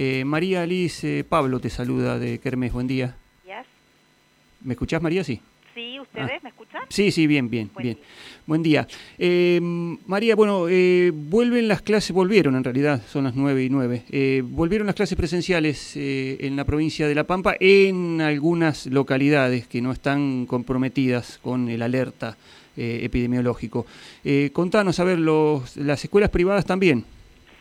Eh, María eh, Pablo te saluda de Kermes, buen día. ¿Me escuchás, María? Sí. Sí, ¿ustedes ah. me escuchan? Sí, sí, bien, bien, buen bien. Día. Buen día. Eh, María, bueno, vuelven las clases, volvieron en realidad, son las nueve y nueve, volvieron las clases presenciales en la provincia de La Pampa en algunas localidades que no están comprometidas con el alerta epidemiológico. contanos, a ver, los, las escuelas privadas también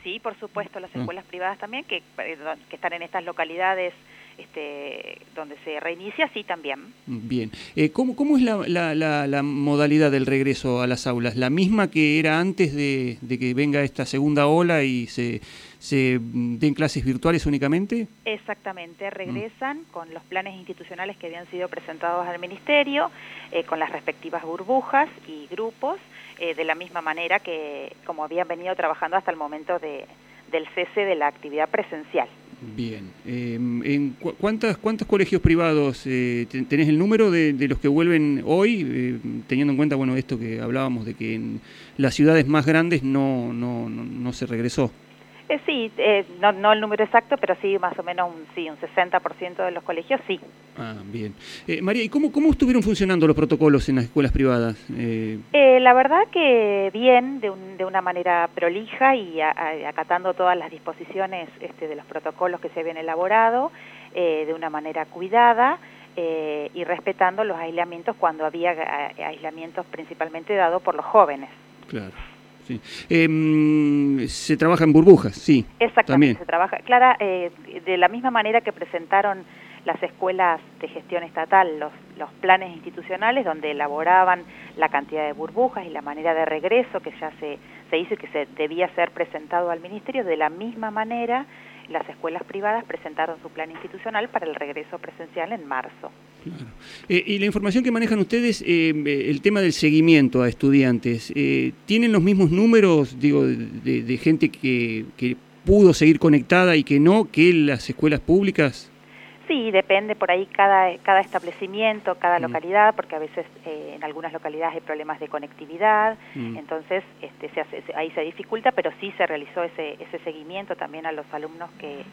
sí, por supuesto, las mm. escuelas privadas también, que, eh, que están en estas localidades este, donde se reinicia, sí también. Bien. Eh, ¿cómo, ¿Cómo es la, la, la, modalidad del regreso a las aulas? ¿La misma que era antes de, de que venga esta segunda ola y se, se den clases virtuales únicamente? Exactamente, regresan mm. con los planes institucionales que habían sido presentados al Ministerio, eh, con las respectivas burbujas y grupos, eh, de la misma manera que como habían venido trabajando hasta el momento de, del cese de la actividad presencial. Bien. Em, ¿en cuántas, ¿Cuántos colegios privados eh, tenés el número de, de, los que vuelven hoy, eh, teniendo en cuenta bueno esto que hablábamos de que en las ciudades más grandes no, no, no, no se regresó? Eh, sí, eh, no, no el número exacto, pero sí más o menos un, sí, un 60% de los colegios, sí. Ah, bien. Eh, María, ¿y cómo, cómo estuvieron funcionando los protocolos en las escuelas privadas? Eh... Eh, la verdad que bien, de, un, de una manera prolija y a, a, acatando todas las disposiciones este, de los protocolos que se habían elaborado, de una manera cuidada. y respetando los aislamientos cuando había aislamientos principalmente dados por los jóvenes. Claro. Sí. Eh, se trabaja en burbujas, sí. Exactamente, también. se trabaja. Clara, eh, de la misma manera que presentaron las escuelas de gestión estatal los, los planes institucionales donde elaboraban la cantidad de burbujas y la manera de regreso que ya se, se hizo y que se debía ser presentado al Ministerio, de la misma manera las escuelas privadas presentaron su plan institucional para el regreso presencial en marzo. Claro. Eh, y la información que manejan ustedes, eh, el tema del seguimiento a estudiantes, eh, ¿tienen los mismos números digo, de, de gente que, que pudo seguir conectada y que no, que las escuelas públicas? Sí, depende por ahí cada, cada establecimiento, cada mm. localidad, porque a veces eh, en algunas localidades hay problemas de conectividad, mm. entonces este, se hace, ahí se dificulta, pero sí se realizó ese, ese seguimiento también a los alumnos que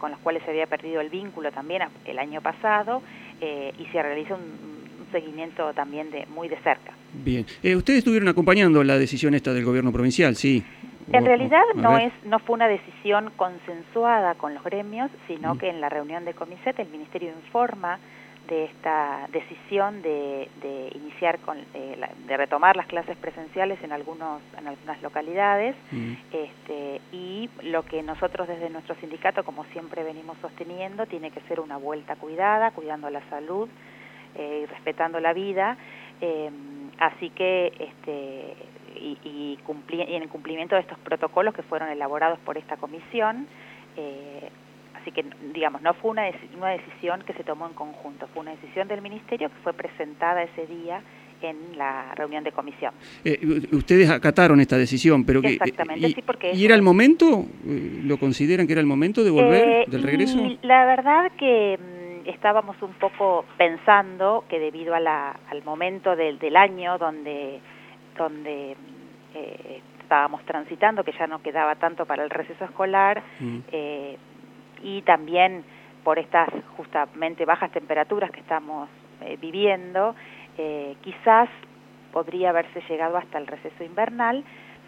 con los cuales se había perdido el vínculo también el año pasado eh, y se realiza un, un, seguimiento también de muy de cerca. Bien, eh, ustedes estuvieron acompañando la decisión esta del gobierno provincial, sí. En realidad no es no fue una decisión consensuada con los gremios, sino mm. que en la reunión de Comiset el Ministerio informa de esta decisión de, de iniciar con de, la, de, retomar las clases presenciales en algunos en algunas localidades mm. este, y lo que nosotros desde nuestro sindicato como siempre venimos sosteniendo tiene que ser una vuelta cuidada cuidando la salud eh, y respetando la vida eh, así que este y, y, y, en cumplimiento de estos protocolos que fueron elaborados por esta comisión. Eh, así que, digamos, no fue una, una decisión que se tomó en conjunto, fue una decisión del Ministerio que fue presentada ese día en la reunión de comisión. Eh, ustedes acataron esta decisión, pero que... Exactamente, y, sí, porque... ¿Y era el momento? ¿Lo consideran que era el momento de volver, eh, del regreso? La verdad que mm, estábamos un poco pensando que debido a la, al momento del, del año donde donde eh, estábamos transitando, que ya no quedaba tanto para el receso escolar, mm. eh, y también por estas justamente bajas temperaturas que estamos eh, viviendo, eh, quizás podría haberse llegado hasta el receso invernal,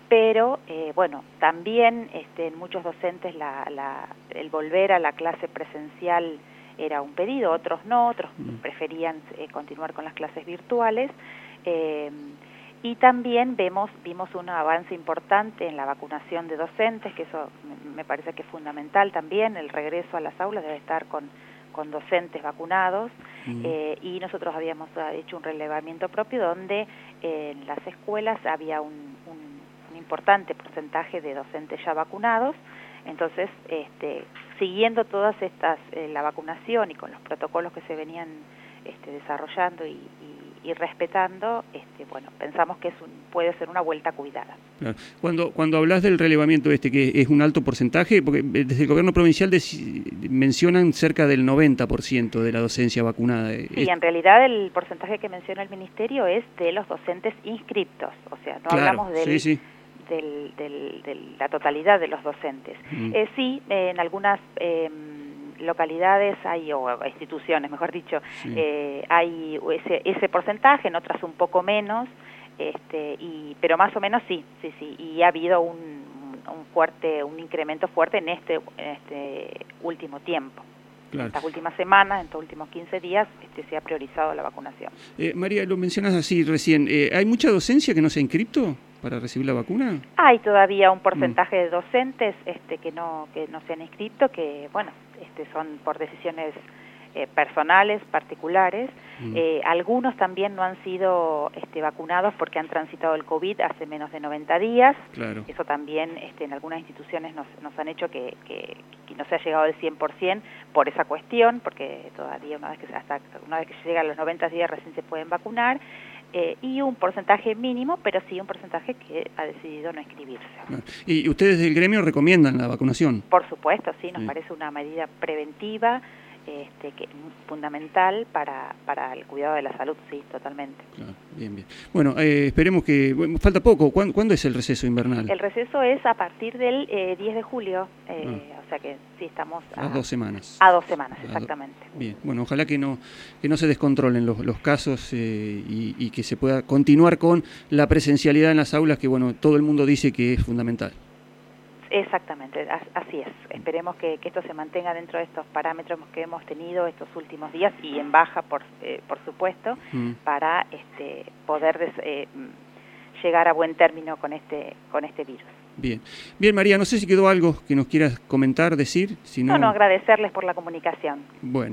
pero eh, bueno, también este, en muchos docentes la, la, el volver a la clase presencial era un pedido, otros no, otros mm. preferían eh, continuar con las clases virtuales. Y también vemos vimos un avance importante en la vacunación de docentes, que eso me parece que es fundamental también, el regreso a las aulas debe estar con, con docentes vacunados. Mm. eh, y nosotros habíamos ah, hecho un relevamiento propio donde eh, en las escuelas había un, un, un, importante porcentaje de docentes ya vacunados, entonces este, siguiendo todas estas, eh, la vacunación y con los protocolos que se venían este, desarrollando y, y y respetando, este, bueno, pensamos que es un, puede ser una vuelta cuidada. Cuando, cuando hablas del relevamiento este, que es un alto porcentaje, porque desde el gobierno provincial mencionan cerca del 90% de la docencia vacunada. Sí, es... en realidad el porcentaje que menciona el Ministerio es de los docentes inscriptos, o sea, no claro, hablamos del... Sí, sí de la totalidad de los docentes. Mm. Eh, sí, en algunas em, localidades hay, o instituciones, mejor dicho, eh, hay ese, ese porcentaje, en otras un poco menos, este, y, pero más o menos sí, sí, sí, y ha habido un, un fuerte, un incremento fuerte en este, en este último tiempo. En estas últimas semanas, en estos últimos 15 días, este, se ha priorizado la vacunación. Eh, María, lo mencionas así recién. Eh, ¿Hay mucha docencia que no se ha inscripto para recibir la vacuna? Hay todavía un porcentaje de docentes este, que, no, que no se han inscrito, que bueno, este, son por decisiones eh, personales, particulares. Mm. Eh, algunos también no han sido este, vacunados porque han transitado el COVID hace menos de 90 días. Claro. Eso también este, en algunas instituciones nos, nos han hecho que, que, no se ha llegado al 100% por esa cuestión, porque todavía una vez que, hasta, una vez que llega a los 90 días recién se pueden vacunar. Eh, y un porcentaje mínimo, pero sí un porcentaje que ha decidido no inscribirse. ¿Y ustedes del gremio recomiendan la vacunación? Por supuesto, sí, nos parece una medida preventiva este, que fundamental para, para el cuidado de la salud, sí, totalmente. bien, bien. Bueno, eh, esperemos que... falta poco. ¿Cuándo, es el receso invernal? El receso es a partir del 10 eh, de julio, eh, ah. o sea que sí estamos... A, dos semanas. A dos semanas, exactamente. bien, bueno, ojalá que no, que no se descontrolen los, los casos y, y que se pueda continuar con la presencialidad en las aulas, que bueno, todo el mundo dice que es fundamental. Exactamente, así es. Esperemos que, esto se mantenga dentro de estos parámetros que hemos tenido estos últimos días y en baja, por, eh, por supuesto, mm. para este, poder eh, llegar a buen término con este, con este virus. Bien. Bien, María, no sé si quedó algo que nos quieras comentar, decir. no, no, agradecerles por la comunicación. Bueno.